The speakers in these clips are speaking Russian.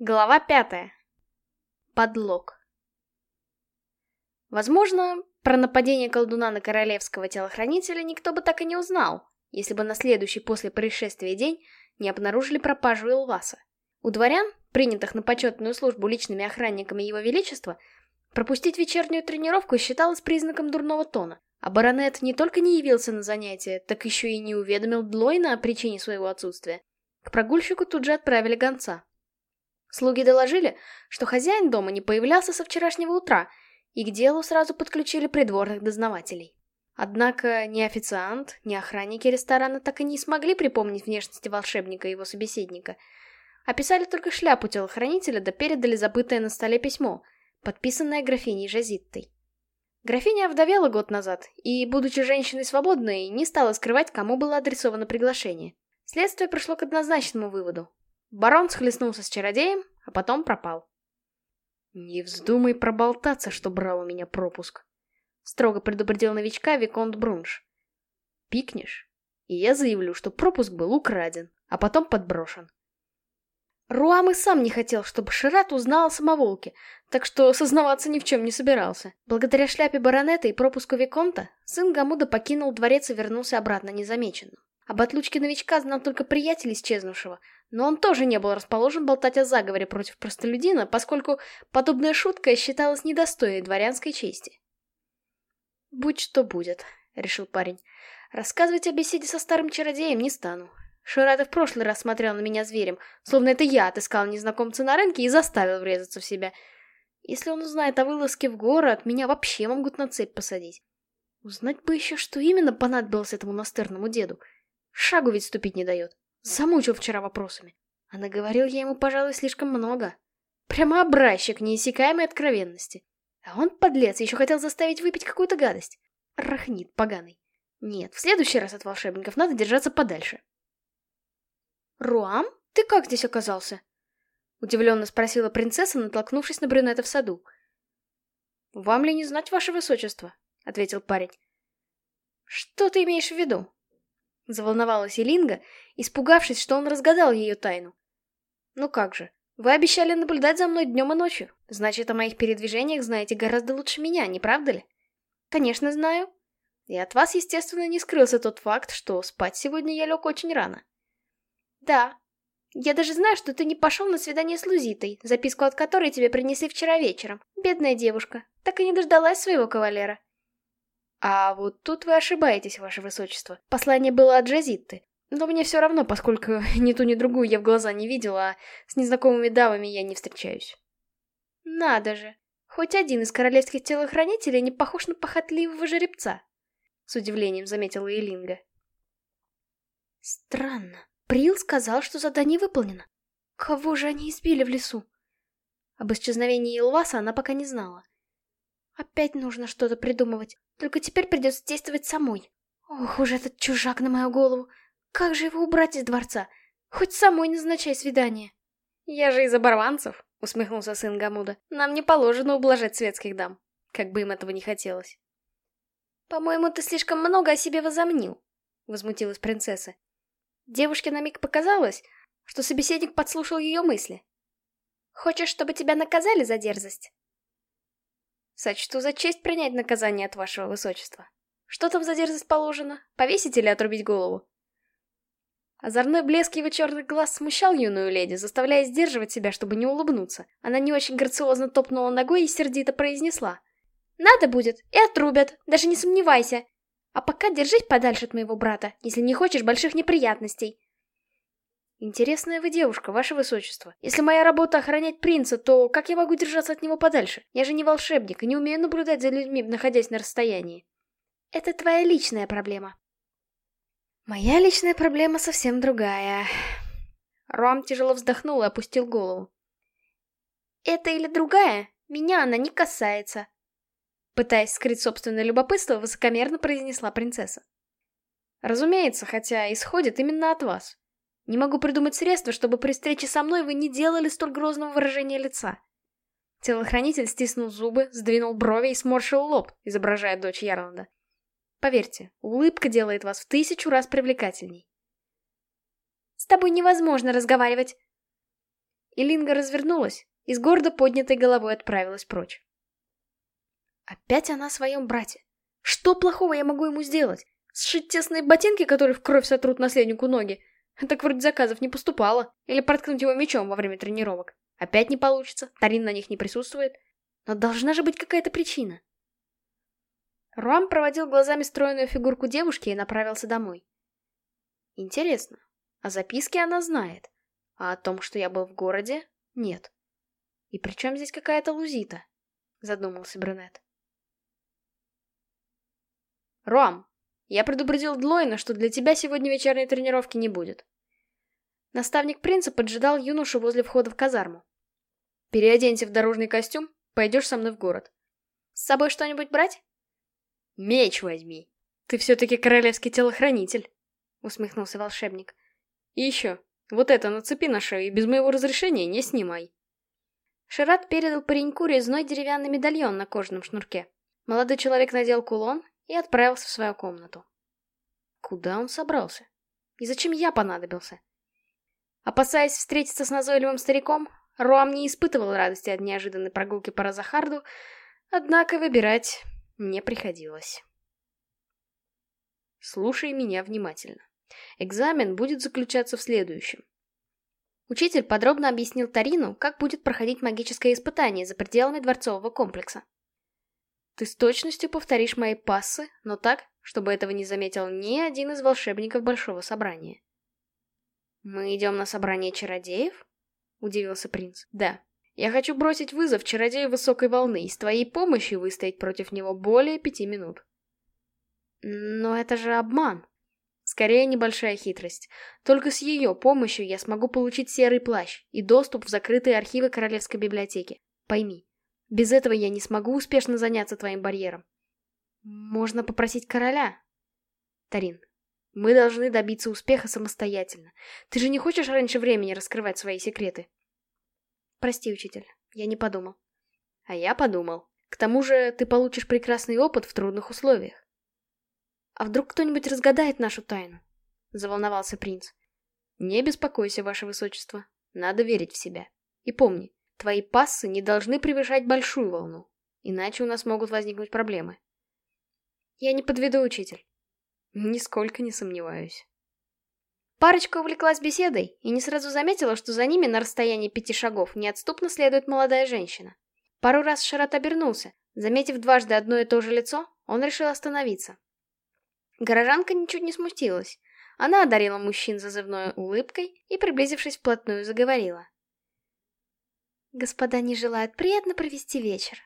Глава пятая. Подлог. Возможно, про нападение колдуна на королевского телохранителя никто бы так и не узнал, если бы на следующий после происшествия день не обнаружили пропажу Илваса. У дворян, принятых на почетную службу личными охранниками его величества, пропустить вечернюю тренировку считалось признаком дурного тона, а баронет не только не явился на занятие, так еще и не уведомил Длойна о причине своего отсутствия. К прогульщику тут же отправили гонца. Слуги доложили, что хозяин дома не появлялся со вчерашнего утра, и к делу сразу подключили придворных дознавателей. Однако ни официант, ни охранники ресторана так и не смогли припомнить внешности волшебника и его собеседника. Описали только шляпу телохранителя да передали забытое на столе письмо, подписанное графиней Жазиттой. Графиня овдовела год назад, и, будучи женщиной свободной, не стала скрывать, кому было адресовано приглашение. Следствие пришло к однозначному выводу. Барон схлестнулся с чародеем, а потом пропал. «Не вздумай проболтаться, что брал у меня пропуск», — строго предупредил новичка Виконт Брунш. «Пикнешь, и я заявлю, что пропуск был украден, а потом подброшен». Руам и сам не хотел, чтобы Шират узнал о самоволке, так что сознаваться ни в чем не собирался. Благодаря шляпе баронета и пропуску Виконта, сын Гамуда покинул дворец и вернулся обратно незамеченным. Об отлучке новичка знал только приятель исчезнувшего, но он тоже не был расположен болтать о заговоре против простолюдина, поскольку подобная шутка считалась недостойной дворянской чести. «Будь что будет», — решил парень. «Рассказывать о беседе со старым чародеем не стану. Шират в прошлый раз смотрел на меня зверем, словно это я отыскал незнакомца на рынке и заставил врезаться в себя. Если он узнает о вылазке в город, меня вообще могут на цепь посадить. Узнать бы еще, что именно понадобилось этому настырному деду. Шагу ведь ступить не дает. Замучил вчера вопросами. А наговорил я ему, пожалуй, слишком много. Прямо образчик неиссякаемой откровенности. А он, подлец, еще хотел заставить выпить какую-то гадость. Рахнит поганый. Нет, в следующий раз от волшебников надо держаться подальше. «Руам, ты как здесь оказался?» Удивленно спросила принцесса, натолкнувшись на брюнета в саду. «Вам ли не знать, ваше высочество?» — ответил парень. «Что ты имеешь в виду?» Заволновалась Элинга, испугавшись, что он разгадал ее тайну. «Ну как же, вы обещали наблюдать за мной днем и ночью. Значит, о моих передвижениях знаете гораздо лучше меня, не правда ли?» «Конечно, знаю. И от вас, естественно, не скрылся тот факт, что спать сегодня я лег очень рано». «Да. Я даже знаю, что ты не пошел на свидание с Лузитой, записку от которой тебе принесли вчера вечером. Бедная девушка, так и не дождалась своего кавалера. А вот тут вы ошибаетесь, ваше высочество. Послание было от Джазитты. Но мне все равно, поскольку ни ту, ни другую я в глаза не видела, а с незнакомыми дамами я не встречаюсь. Надо же. Хоть один из королевских телохранителей не похож на похотливого жеребца. С удивлением заметила Элинга. Странно. Прил сказал, что задание выполнено. Кого же они избили в лесу? Об исчезновении Илваса она пока не знала. Опять нужно что-то придумывать. Только теперь придется действовать самой. Ох уж этот чужак на мою голову. Как же его убрать из дворца? Хоть самой назначай свидание. Я же из оборванцев, усмехнулся сын Гамуда. Нам не положено ублажать светских дам. Как бы им этого не хотелось. По-моему, ты слишком много о себе возомнил, возмутилась принцесса. Девушке на миг показалось, что собеседник подслушал ее мысли. Хочешь, чтобы тебя наказали за дерзость? Сочту за честь принять наказание от вашего высочества. Что там за дерзость положено? Повесить или отрубить голову? Озорной блеск его черных глаз смущал юную леди, заставляя сдерживать себя, чтобы не улыбнуться. Она не очень грациозно топнула ногой и сердито произнесла. «Надо будет, и отрубят, даже не сомневайся. А пока держись подальше от моего брата, если не хочешь больших неприятностей. «Интересная вы девушка, ваше высочество. Если моя работа охранять принца, то как я могу держаться от него подальше? Я же не волшебник и не умею наблюдать за людьми, находясь на расстоянии». «Это твоя личная проблема». «Моя личная проблема совсем другая». Руам тяжело вздохнул и опустил голову. «Это или другая? Меня она не касается». Пытаясь скрыть собственное любопытство, высокомерно произнесла принцесса. «Разумеется, хотя исходит именно от вас. Не могу придумать средства, чтобы при встрече со мной вы не делали столь грозного выражения лица. Телохранитель стиснул зубы, сдвинул брови и сморщил лоб, изображая дочь Ярланда. Поверьте, улыбка делает вас в тысячу раз привлекательней. «С тобой невозможно разговаривать!» и Линга развернулась и с гордо поднятой головой отправилась прочь. Опять она о своем брате. Что плохого я могу ему сделать? Сшить тесные ботинки, которые в кровь сотрут наследнику ноги? Так вроде заказов не поступало. Или проткнуть его мечом во время тренировок. Опять не получится, Тарин на них не присутствует. Но должна же быть какая-то причина. Руам проводил глазами стройную фигурку девушки и направился домой. Интересно, о записке она знает, а о том, что я был в городе, нет. И при чем здесь какая-то Лузита? Задумался Брюнет. Руам, я предупредил Длойна, что для тебя сегодня вечерней тренировки не будет. Наставник принца поджидал юношу возле входа в казарму. Переоденься в дорожный костюм, пойдешь со мной в город. С собой что-нибудь брать? Меч возьми. Ты все-таки королевский телохранитель, усмехнулся волшебник. И еще, вот это нацепи на шею и без моего разрешения не снимай. Шират передал пареньку резной деревянный медальон на кожаном шнурке. Молодой человек надел кулон и отправился в свою комнату. Куда он собрался? И зачем я понадобился? Опасаясь встретиться с назойливым стариком, Руам не испытывал радости от неожиданной прогулки по Розахарду, однако выбирать не приходилось. Слушай меня внимательно. Экзамен будет заключаться в следующем. Учитель подробно объяснил Тарину, как будет проходить магическое испытание за пределами дворцового комплекса. Ты с точностью повторишь мои пассы, но так, чтобы этого не заметил ни один из волшебников Большого Собрания. «Мы идем на собрание чародеев?» — удивился принц. «Да. Я хочу бросить вызов чародею высокой волны и с твоей помощью выстоять против него более пяти минут». «Но это же обман!» Скорее, небольшая хитрость. Только с ее помощью я смогу получить серый плащ и доступ в закрытые архивы Королевской библиотеки. Пойми, без этого я не смогу успешно заняться твоим барьером. Можно попросить короля. Тарин, мы должны добиться успеха самостоятельно. Ты же не хочешь раньше времени раскрывать свои секреты? Прости, учитель, я не подумал. А я подумал. К тому же ты получишь прекрасный опыт в трудных условиях. А вдруг кто-нибудь разгадает нашу тайну? Заволновался принц. Не беспокойся, ваше высочество. Надо верить в себя. И помни, Твои пассы не должны превышать большую волну, иначе у нас могут возникнуть проблемы. Я не подведу, учитель. Нисколько не сомневаюсь. Парочка увлеклась беседой и не сразу заметила, что за ними на расстоянии пяти шагов неотступно следует молодая женщина. Пару раз Шарат обернулся. Заметив дважды одно и то же лицо, он решил остановиться. Горожанка ничуть не смутилась. Она одарила мужчин зазывной улыбкой и, приблизившись вплотную, заговорила. Господа не желают приятно провести вечер.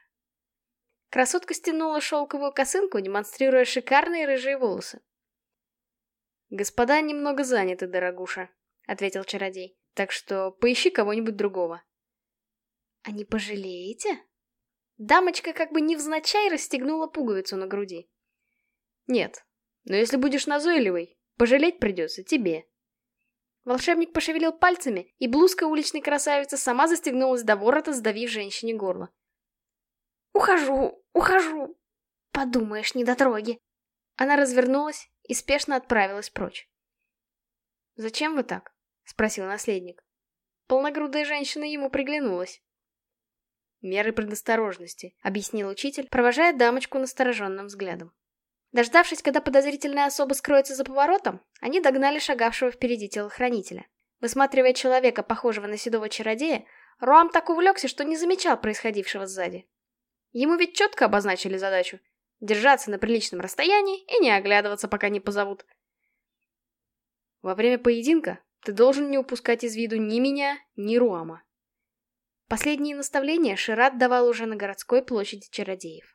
Красотка стянула шелковую косынку, демонстрируя шикарные рыжие волосы. «Господа немного заняты, дорогуша», — ответил чародей. «Так что поищи кого-нибудь другого». «А не пожалеете?» Дамочка как бы невзначай расстегнула пуговицу на груди. «Нет, но если будешь назойливой, пожалеть придется тебе», Волшебник пошевелил пальцами, и блузка уличной красавицы сама застегнулась до ворота, сдавив женщине горло. «Ухожу, ухожу!» «Подумаешь, недотроги!» Она развернулась и спешно отправилась прочь. «Зачем вы так?» — спросил наследник. Полногрудая женщина ему приглянулась. «Меры предосторожности», — объяснил учитель, провожая дамочку настороженным взглядом. Дождавшись, когда подозрительная особа скроется за поворотом, они догнали шагавшего впереди телохранителя. Высматривая человека, похожего на седого чародея, Руам так увлекся, что не замечал происходившего сзади. Ему ведь четко обозначили задачу — держаться на приличном расстоянии и не оглядываться, пока не позовут. Во время поединка ты должен не упускать из виду ни меня, ни Руама. Последние наставления Шират давал уже на городской площади чародеев.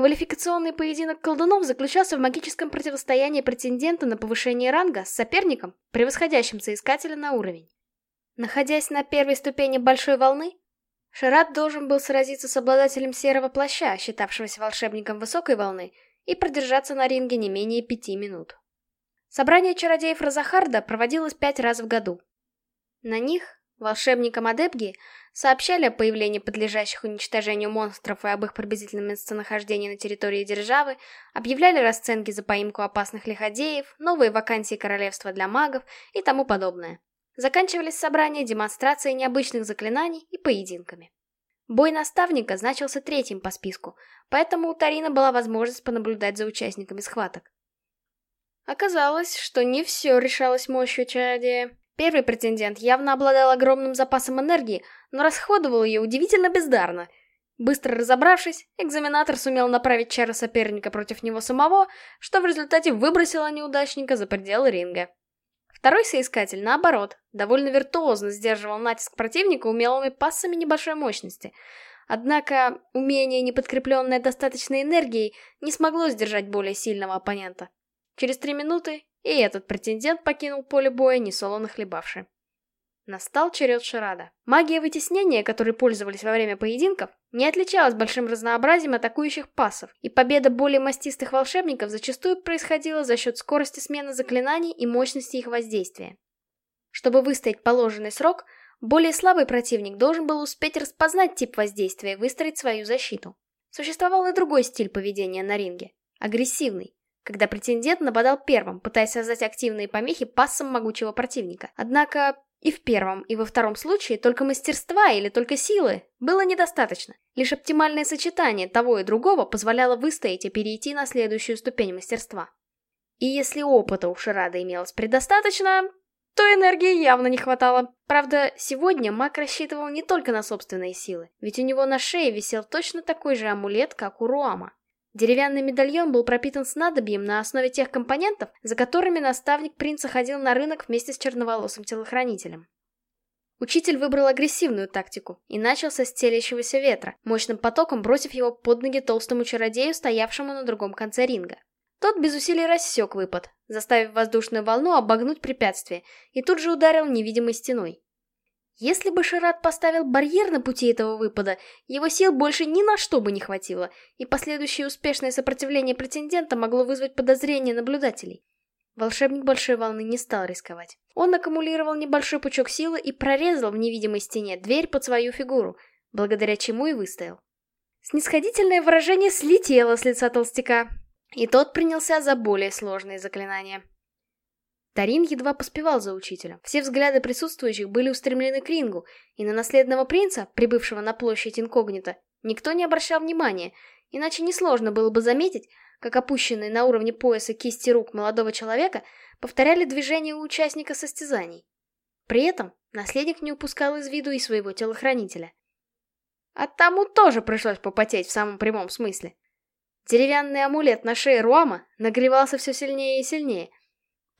Квалификационный поединок колдунов заключался в магическом противостоянии претендента на повышение ранга с соперником, превосходящим соискателя на уровень. Находясь на первой ступени большой волны, Шарат должен был сразиться с обладателем серого плаща, считавшегося волшебником высокой волны, и продержаться на ринге не менее пяти минут. Собрание чародеев Розахарда проводилось пять раз в году. На них волшебникам Адепги сообщали о появлении подлежащих уничтожению монстров и об их приблизительном местонахождении на территории державы, объявляли расценки за поимку опасных лиходеев, новые вакансии королевства для магов и тому подобное. Заканчивались собрания демонстрацией необычных заклинаний и поединками. Бой наставника значился третьим по списку, поэтому у Тарина была возможность понаблюдать за участниками схваток. Оказалось, что не все решалось мощью чародея. Первый претендент явно обладал огромным запасом энергии, но расходовал ее удивительно бездарно. Быстро разобравшись, экзаменатор сумел направить чары соперника против него самого, что в результате выбросило неудачника за пределы ринга. Второй соискатель, наоборот, довольно виртуозно сдерживал натиск противника умелыми пассами небольшой мощности. Однако умение, не подкрепленное достаточной энергией, не смогло сдержать более сильного оппонента. Через три минуты и этот претендент покинул поле боя, несолоно хлебавший. Настал черед Шарада. Магия вытеснения, которой пользовались во время поединков, не отличалась большим разнообразием атакующих пассов, и победа более мастистых волшебников зачастую происходила за счет скорости смены заклинаний и мощности их воздействия. Чтобы выстоять положенный срок, более слабый противник должен был успеть распознать тип воздействия и выстроить свою защиту. Существовал и другой стиль поведения на ринге – агрессивный, когда претендент нападал первым, пытаясь создать активные помехи пассам могучего противника. Однако и в первом, и во втором случае только мастерства или только силы было недостаточно. Лишь оптимальное сочетание того и другого позволяло выстоять и перейти на следующую ступень мастерства. И если опыта у Ширада имелось предостаточно, то энергии явно не хватало. Правда, сегодня маг рассчитывал не только на собственные силы, ведь у него на шее висел точно такой же амулет, как у Руама. Деревянный медальон был пропитан снадобьем на основе тех компонентов, за которыми наставник принца ходил на рынок вместе с черноволосым телохранителем. Учитель выбрал агрессивную тактику и начал со стелящегося ветра, мощным потоком бросив его под ноги толстому чародею, стоявшему на другом конце ринга. Тот без усилий рассек выпад, заставив воздушную волну обогнуть препятствие, и тут же ударил невидимой стеной. Если бы Шират поставил барьер на пути этого выпада, его сил больше ни на что бы не хватило, и последующее успешное сопротивление претендента могло вызвать подозрения наблюдателей. Волшебник Большой Волны не стал рисковать. Он аккумулировал небольшой пучок силы и прорезал в невидимой стене дверь под свою фигуру, благодаря чему и выстоял. Снисходительное выражение слетело с лица толстяка, и тот принялся за более сложные заклинания. Тарин едва поспевал за учителем. Все взгляды присутствующих были устремлены к рингу, и на наследного принца, прибывшего на площадь инкогнито, никто не обращал внимания, иначе несложно было бы заметить, как опущенные на уровне пояса кисти рук молодого человека повторяли движения у участника состязаний. При этом наследник не упускал из виду и своего телохранителя. А тому тоже пришлось попотеть в самом прямом смысле. Деревянный амулет на шее Руама нагревался все сильнее и сильнее,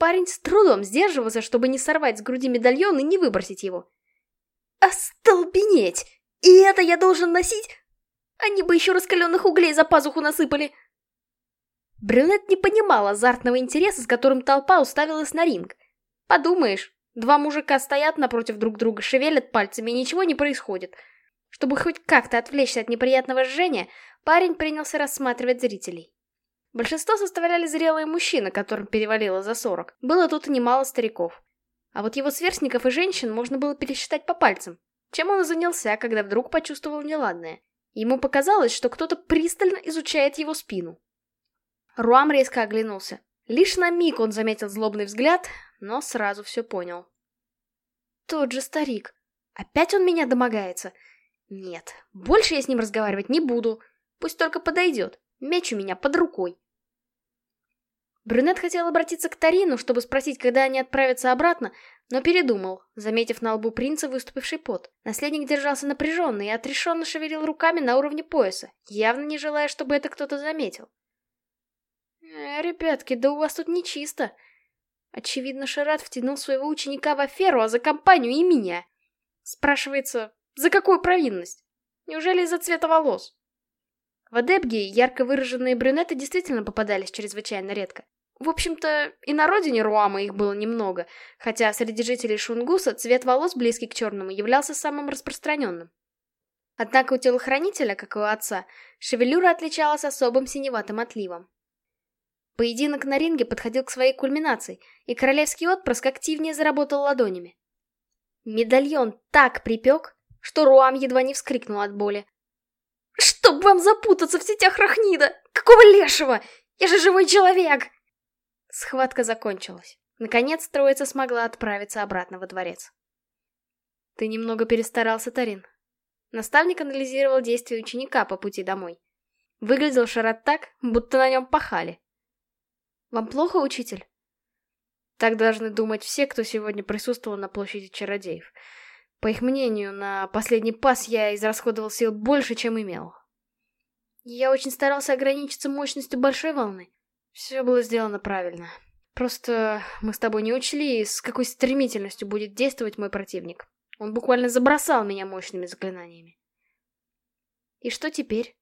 Парень с трудом сдерживался, чтобы не сорвать с груди медальон и не выбросить его. «Остолбенеть! И это я должен носить? Они бы еще раскаленных углей за пазуху насыпали!» Брюнет не понимал азартного интереса, с которым толпа уставилась на ринг. Подумаешь, два мужика стоят напротив друг друга, шевелят пальцами, и ничего не происходит. Чтобы хоть как-то отвлечься от неприятного жжения, парень принялся рассматривать зрителей. Большинство составляли зрелые мужчины, которым перевалило за 40. Было тут и немало стариков. А вот его сверстников и женщин можно было пересчитать по пальцам. Чем он и занялся, когда вдруг почувствовал неладное. Ему показалось, что кто-то пристально изучает его спину. Руам резко оглянулся. Лишь на миг он заметил злобный взгляд, но сразу все понял. Тот же старик. Опять он меня домогается? Нет, больше я с ним разговаривать не буду. Пусть только подойдет. Меч у меня под рукой. Брюнет хотел обратиться к Тарину, чтобы спросить, когда они отправятся обратно, но передумал, заметив на лбу принца выступивший пот. Наследник держался напряженно и отрешенно шевелил руками на уровне пояса, явно не желая, чтобы это кто-то заметил. «Э, ребятки, да у вас тут нечисто. Очевидно, Шарат втянул своего ученика в аферу, а за компанию и меня. Спрашивается, за какую провинность? Неужели из-за цвета волос? В Адепгии ярко выраженные брюнеты действительно попадались чрезвычайно редко. В общем-то, и на родине Руама их было немного, хотя среди жителей Шунгуса цвет волос, близкий к черному, являлся самым распространенным. Однако у телохранителя, как и у отца, шевелюра отличалась особым синеватым отливом. Поединок на ринге подходил к своей кульминации, и королевский отпрыск активнее заработал ладонями. Медальон так припек, что Руам едва не вскрикнул от боли, Чтоб вам запутаться в сетях Рахнида! Какого лешего? Я же живой человек! Схватка закончилась. Наконец троица смогла отправиться обратно во дворец. Ты немного перестарался, Тарин. Наставник анализировал действия ученика по пути домой. Выглядел Шарат так, будто на нем пахали. Вам плохо, учитель? Так должны думать все, кто сегодня присутствовал на площади чародеев. По их мнению, на последний пас я израсходовал сил больше, чем имел. Я очень старался ограничиться мощностью большой волны. Все было сделано правильно. Просто мы с тобой не учли, с какой стремительностью будет действовать мой противник. Он буквально забросал меня мощными заклинаниями. И что теперь?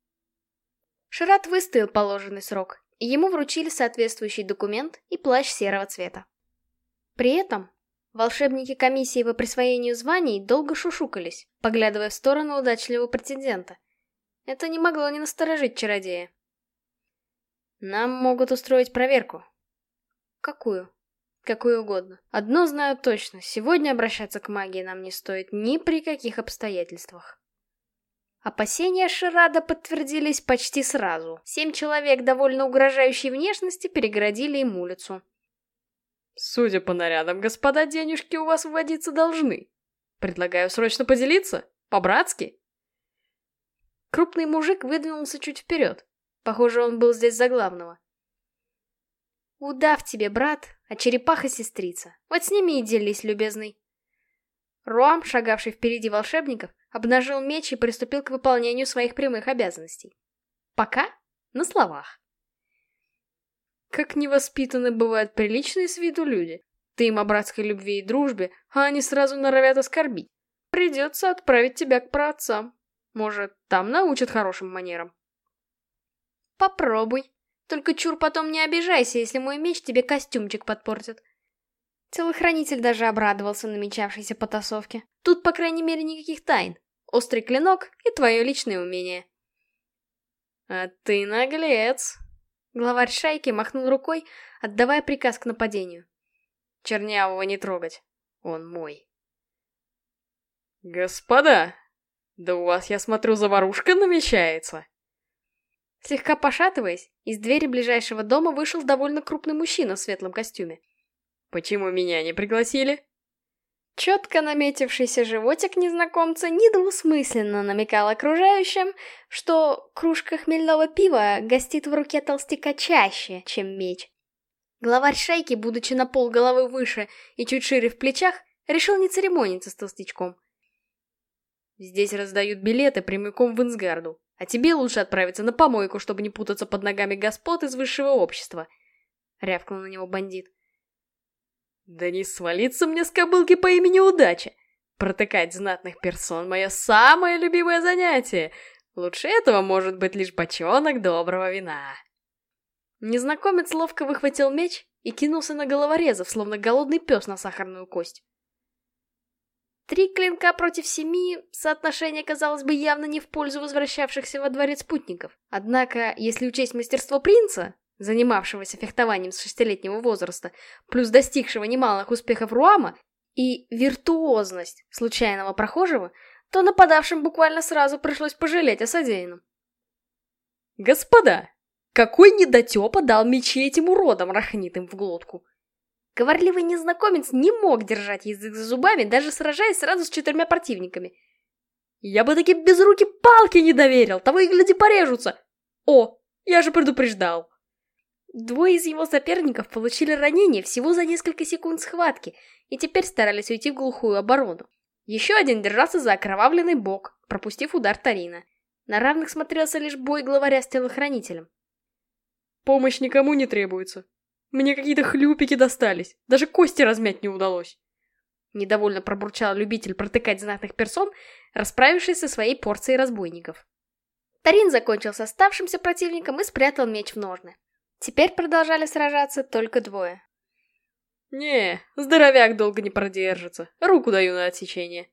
Шират выстоял положенный срок, ему вручили соответствующий документ и плащ серого цвета. При этом волшебники комиссии по присвоению званий долго шушукались, поглядывая в сторону удачливого претендента. Это не могло не насторожить чародея. Нам могут устроить проверку. Какую? Какую угодно. Одно знаю точно, сегодня обращаться к магии нам не стоит ни при каких обстоятельствах. Опасения Ширада подтвердились почти сразу. Семь человек довольно угрожающей внешности перегородили им улицу. Судя по нарядам, господа, денежки у вас вводиться должны. Предлагаю срочно поделиться, по-братски. Крупный мужик выдвинулся чуть вперед. Похоже, он был здесь за главного. Удав тебе, брат, а черепаха-сестрица. Вот с ними и делись, любезный. Руам, шагавший впереди волшебников, обнажил меч и приступил к выполнению своих прямых обязанностей. Пока на словах. Как невоспитаны бывают приличные с виду люди. Ты им о братской любви и дружбе, а они сразу норовят оскорбить. Придется отправить тебя к праотцам. Может, там научат хорошим манерам. Попробуй. Только чур потом не обижайся, если мой меч тебе костюмчик подпортит. Телохранитель даже обрадовался намечавшейся потасовке. Тут, по крайней мере, никаких тайн. Острый клинок и твое личное умение. А ты наглец. Главарь шайки махнул рукой, отдавая приказ к нападению. Чернявого не трогать. Он мой. Господа, да у вас, я смотрю, заварушка намечается. Слегка пошатываясь, из двери ближайшего дома вышел довольно крупный мужчина в светлом костюме. «Почему меня не пригласили?» Четко наметившийся животик незнакомца недвусмысленно намекал окружающим, что кружка хмельного пива гостит в руке толстяка чаще, чем меч. Главарь шайки, будучи на пол головы выше и чуть шире в плечах, решил не церемониться с толстячком. «Здесь раздают билеты прямиком в Инсгарду. А тебе лучше отправиться на помойку, чтобы не путаться под ногами господ из высшего общества. Рявкнул на него бандит. Да не свалиться мне с кобылки по имени Удача. Протыкать знатных персон — мое самое любимое занятие. Лучше этого может быть лишь бочонок доброго вина. Незнакомец ловко выхватил меч и кинулся на головорезов, словно голодный пес на сахарную кость. Три клинка против семи, соотношение, казалось бы, явно не в пользу возвращавшихся во дворец спутников. Однако, если учесть мастерство принца, занимавшегося фехтованием с шестилетнего возраста, плюс достигшего немалых успехов Руама, и виртуозность случайного прохожего, то нападавшим буквально сразу пришлось пожалеть о содеянном. «Господа, какой недотепа дал мечи этим уродам, рахнитым в глотку!» Говорливый незнакомец не мог держать язык за зубами, даже сражаясь сразу с четырьмя противниками. Я бы таки без руки палки не доверил, того и гляди порежутся. О, я же предупреждал. Двое из его соперников получили ранения всего за несколько секунд схватки и теперь старались уйти в глухую оборону. Еще один держался за окровавленный бок, пропустив удар Тарина. На равных смотрелся лишь бой главаря с телохранителем. Помощь никому не требуется, мне какие-то хлюпики достались. Даже кости размять не удалось. Недовольно пробурчал любитель протыкать знатных персон, расправившись со своей порцией разбойников. Тарин закончил с оставшимся противником и спрятал меч в ножны. Теперь продолжали сражаться только двое. «Не, здоровяк долго не продержится. Руку даю на отсечение».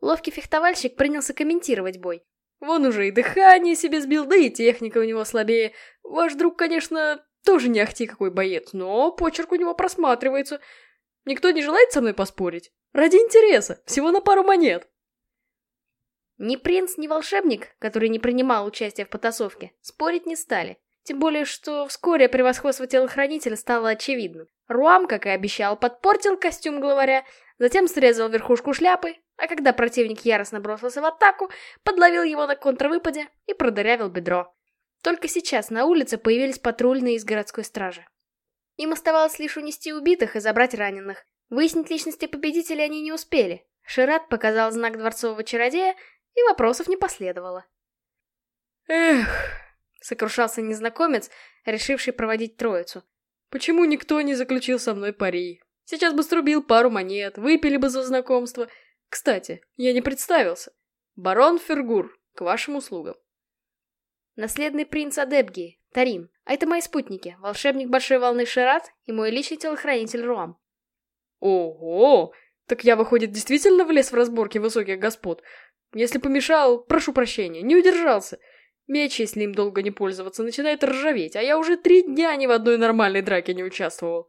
Ловкий фехтовальщик принялся комментировать бой. «Вон уже и дыхание себе сбил, да и техника у него слабее. Ваш друг, конечно, тоже не ахти какой боец, но почерк у него просматривается. Никто не желает со мной поспорить? Ради интереса, всего на пару монет. Ни принц, ни волшебник, который не принимал участия в потасовке, спорить не стали. Тем более, что вскоре превосходство телохранителя стало очевидным. Руам, как и обещал, подпортил костюм главаря, затем срезал верхушку шляпы, а когда противник яростно бросился в атаку, подловил его на контрвыпаде и продырявил бедро. Только сейчас на улице появились патрульные из городской стражи. Им оставалось лишь унести убитых и забрать раненых. Выяснить личности победителей они не успели. Шират показал знак дворцового чародея, и вопросов не последовало. «Эх!» — сокрушался незнакомец, решивший проводить троицу. «Почему никто не заключил со мной пари? Сейчас бы струбил пару монет, выпили бы за знакомство. Кстати, я не представился. Барон Фергур, к вашим услугам». Наследный принц Адебги, Тарин. А это мои спутники, волшебник Большой Волны Шират и мой личный телохранитель Руам. Ого! Так я, выходит, действительно влез в разборки высоких господ. Если помешал, прошу прощения, не удержался. Меч, если им долго не пользоваться, начинает ржаветь, а я уже три дня ни в одной нормальной драке не участвовал.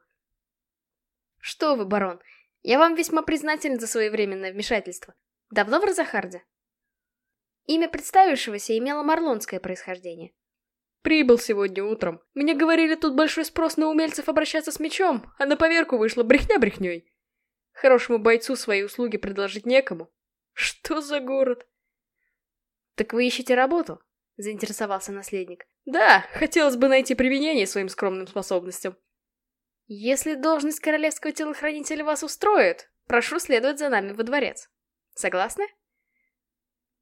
Что вы, барон, я вам весьма признателен за своевременное вмешательство. Давно в Розахарде? Имя представившегося имело марлонское происхождение. Прибыл сегодня утром. Мне говорили, тут большой спрос на умельцев обращаться с мечом, а на поверку вышла брехня брехней. Хорошему бойцу свои услуги предложить некому. Что за город? Так вы ищете работу? Заинтересовался наследник. Да, хотелось бы найти применение своим скромным способностям. Если должность королевского телохранителя вас устроит, прошу следовать за нами во дворец. Согласны?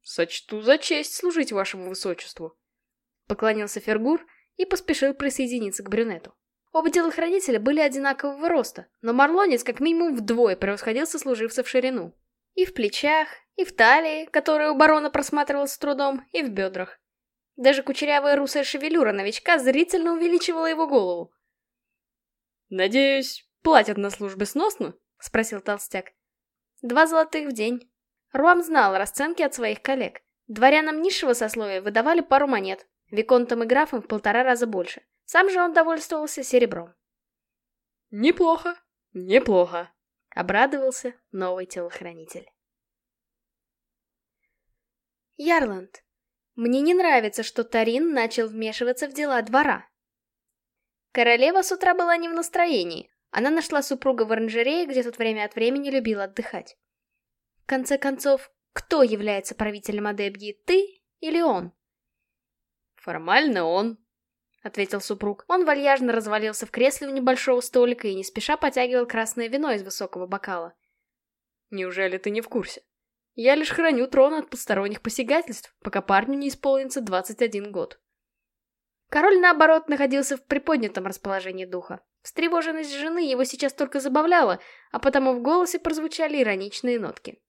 «Сочту за честь служить вашему высочеству», — поклонился Фергур и поспешил присоединиться к брюнету. Оба телохранителя были одинакового роста, но Марлонец как минимум вдвое превосходил сослуживца в ширину. И в плечах, и в талии, которая у барона просматривалась с трудом, и в бедрах. Даже кучерявая русая шевелюра новичка зрительно увеличивала его голову. «Надеюсь, платят на службе сносно?» — спросил толстяк. «Два золотых в день», Руам знал расценки от своих коллег. Дворянам низшего сословия выдавали пару монет, виконтам и графам в полтора раза больше. Сам же он довольствовался серебром. «Неплохо, неплохо», — обрадовался новый телохранитель. Ярланд, мне не нравится, что Тарин начал вмешиваться в дела двора. Королева с утра была не в настроении. Она нашла супруга в оранжерее, где тот время от времени любил отдыхать. В конце концов, кто является правителем Адебги, ты или он? Формально он, ответил супруг. Он вальяжно развалился в кресле у небольшого столика и не спеша потягивал красное вино из высокого бокала. Неужели ты не в курсе? Я лишь храню трон от посторонних посягательств, пока парню не исполнится 21 год. Король, наоборот, находился в приподнятом расположении духа. Встревоженность жены его сейчас только забавляла, а потому в голосе прозвучали ироничные нотки.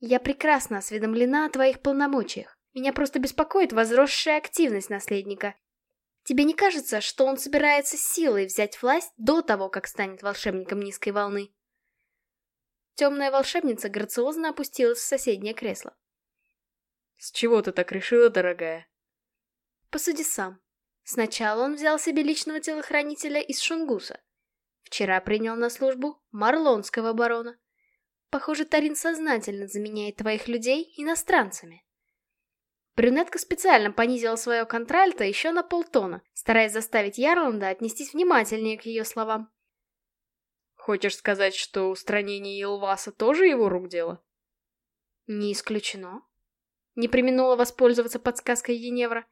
Я прекрасно осведомлена о твоих полномочиях. Меня просто беспокоит возросшая активность наследника. Тебе не кажется, что он собирается силой взять власть до того, как станет волшебником низкой волны? Темная волшебница грациозно опустилась в соседнее кресло. С чего ты так решила, дорогая? Посуди сам. Сначала он взял себе личного телохранителя из Шунгуса. Вчера принял на службу марлонского барона. Похоже, Тарин сознательно заменяет твоих людей иностранцами. Брюнетка специально понизила свое контральто еще на полтона, стараясь заставить Ярланда отнестись внимательнее к ее словам. Хочешь сказать, что устранение Илваса тоже его рук дело? Не исключено. Не применула воспользоваться подсказкой Еневра.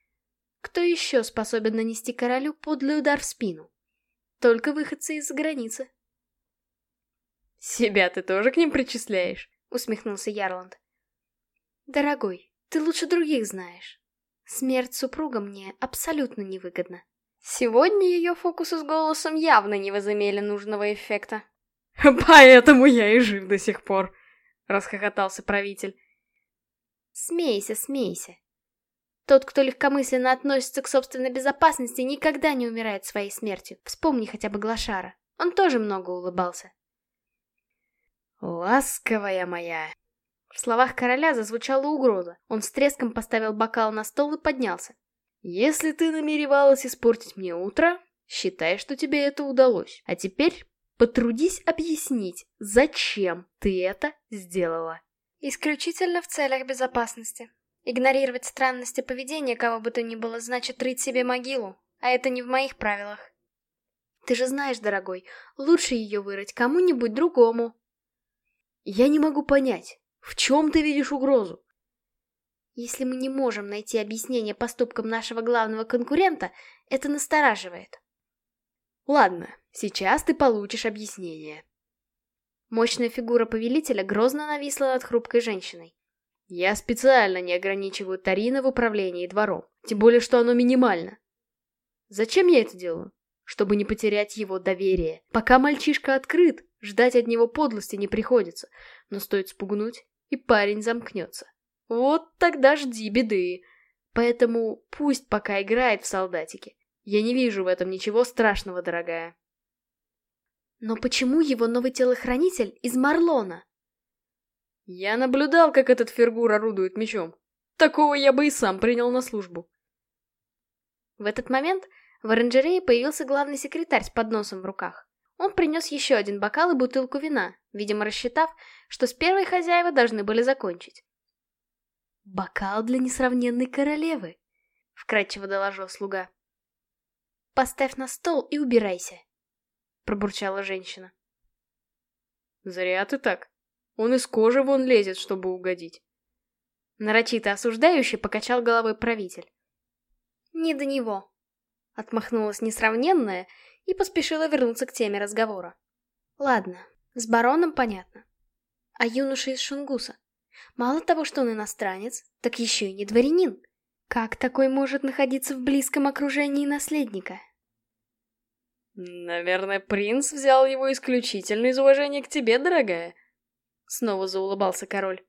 Кто еще способен нанести королю подлый удар в спину? Только выходцы из-за границы. «Себя ты тоже к ним причисляешь?» — усмехнулся Ярланд. «Дорогой, ты лучше других знаешь. Смерть супруга мне абсолютно невыгодна». Сегодня ее фокусы с голосом явно не возымели нужного эффекта. «Поэтому я и жив до сих пор», — расхохотался правитель. «Смейся, смейся. Тот, кто легкомысленно относится к собственной безопасности, никогда не умирает своей смертью. Вспомни хотя бы Глашара. Он тоже много улыбался. «Ласковая моя!» В словах короля зазвучала угроза. Он с треском поставил бокал на стол и поднялся. «Если ты намеревалась испортить мне утро, считай, что тебе это удалось. А теперь потрудись объяснить, зачем ты это сделала». «Исключительно в целях безопасности. Игнорировать странности поведения кого бы то ни было значит рыть себе могилу, а это не в моих правилах». Ты же знаешь, дорогой, лучше ее вырыть кому-нибудь другому. Я не могу понять, в чем ты видишь угрозу? Если мы не можем найти объяснение поступкам нашего главного конкурента, это настораживает. Ладно, сейчас ты получишь объяснение. Мощная фигура повелителя грозно нависла над хрупкой женщиной. Я специально не ограничиваю Тарина в управлении двором, тем более, что оно минимально. Зачем я это делаю? Чтобы не потерять его доверие. Пока мальчишка открыт, ждать от него подлости не приходится, но стоит спугнуть, и парень замкнется. Вот тогда жди беды. Поэтому пусть пока играет в солдатики. Я не вижу в этом ничего страшного, дорогая. Но почему его новый телохранитель из Марлона? Я наблюдал, как этот Фергур орудует мечом. Такого я бы и сам принял на службу. В этот момент в оранжерее появился главный секретарь с подносом в руках. Он принес еще один бокал и бутылку вина, видимо рассчитав, что с первой хозяева должны были закончить. «Бокал для несравненной королевы», — вкратчиво доложил слуга. «Поставь на стол и убирайся», пробурчала женщина. Зря ты так. Он из кожи вон лезет, чтобы угодить. Нарочито осуждающий покачал головой правитель. Не до него. Отмахнулась несравненная и поспешила вернуться к теме разговора. Ладно, с бароном понятно. А юноша из Шунгуса? Мало того, что он иностранец, так еще и не дворянин. Как такой может находиться в близком окружении наследника? «Наверное, принц взял его исключительно из уважения к тебе, дорогая?» Снова заулыбался король.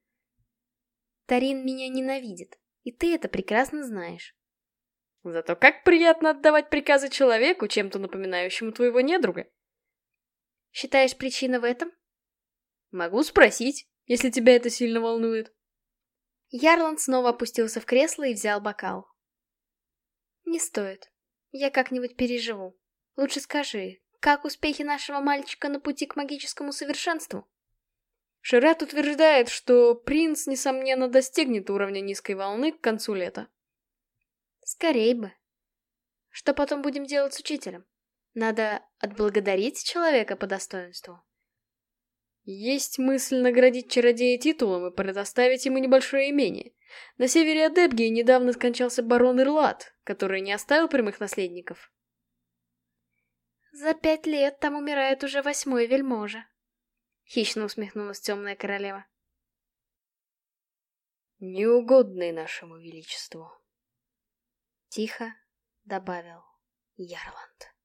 «Тарин меня ненавидит, и ты это прекрасно знаешь». «Зато как приятно отдавать приказы человеку, чем-то напоминающему твоего недруга». «Считаешь, причина в этом?» «Могу спросить, если тебя это сильно волнует». Ярланд снова опустился в кресло и взял бокал. «Не стоит. Я как-нибудь переживу». Лучше скажи, как успехи нашего мальчика на пути к магическому совершенству? Шират утверждает, что принц, несомненно, достигнет уровня низкой волны к концу лета. Скорей бы. Что потом будем делать с учителем? Надо отблагодарить человека по достоинству. Есть мысль наградить чародея титулом и предоставить ему небольшое имение. На севере Адепгии недавно скончался барон Ирлат, который не оставил прямых наследников. За пять лет там умирает уже восьмой вельможа. Хищно усмехнулась темная королева. Неугодный нашему величеству. Тихо добавил Ярланд.